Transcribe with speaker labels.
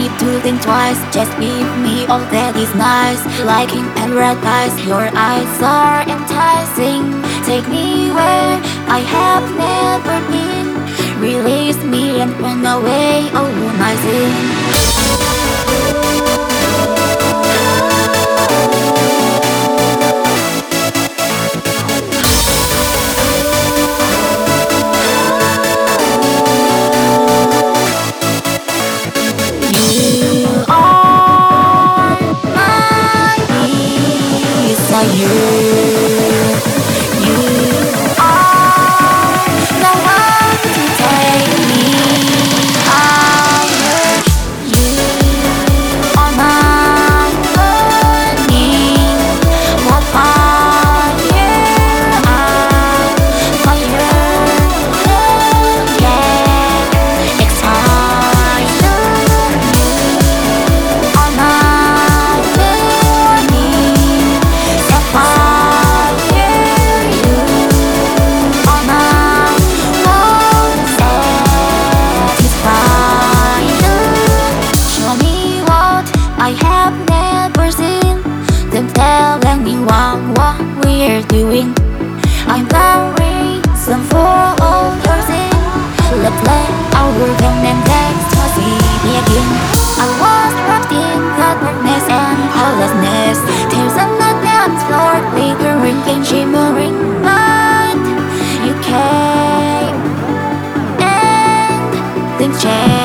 Speaker 1: need to think twice. Just give me all that is nice. Liking and red eyes, Your eyes are enticing. Take me where I have never been. Release me and run away. Oh sin doing I'm married, some for all your sin Look like our work and text to see me again. I was wrapped in darkness and hopelessness Tears on the dance floor, flickering and shimmering. But you came and things changed.